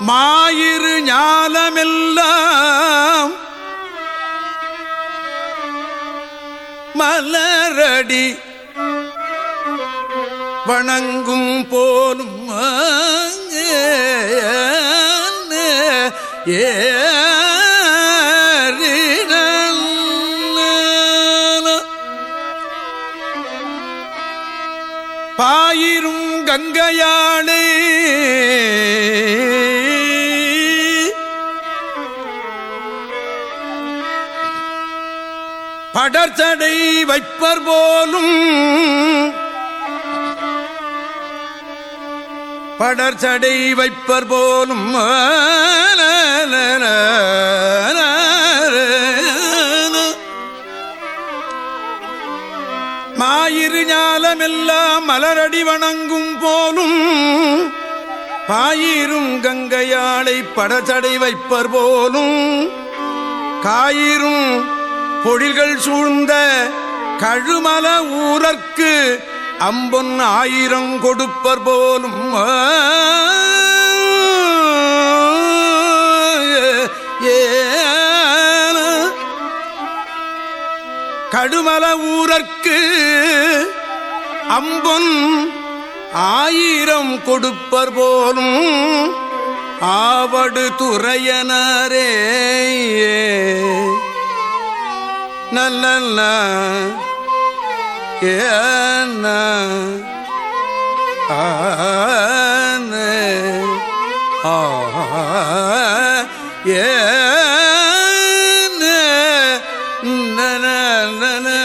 மாயிரு ஞானமெல்லாம் மலரடி வணங்கும் போலும் ஏ பாயிரும் கங்கையாளே படர்ச்சடை வைப்பர் போலும். படர்ச்சடை வைப்பர் போலும். மாயிரு ஞாலமெல்லாம் மலரடி வணங்கும் போலும். பாயிரும் கங்கையாளை படச்சடை வைப்பர் போலும். காயிரும் பொழில்கள் சூழ்ந்த கழுமல ஊரர்க்கு அம்பொன் ஆயிரம் கொடுப்பர் போலும். கடுமல ஊரர்க்கு அம்பொன் ஆயிரம் கொடுப்பர் போலும். ஆவடு துறையனரே நல்ல ஏன ஏ நன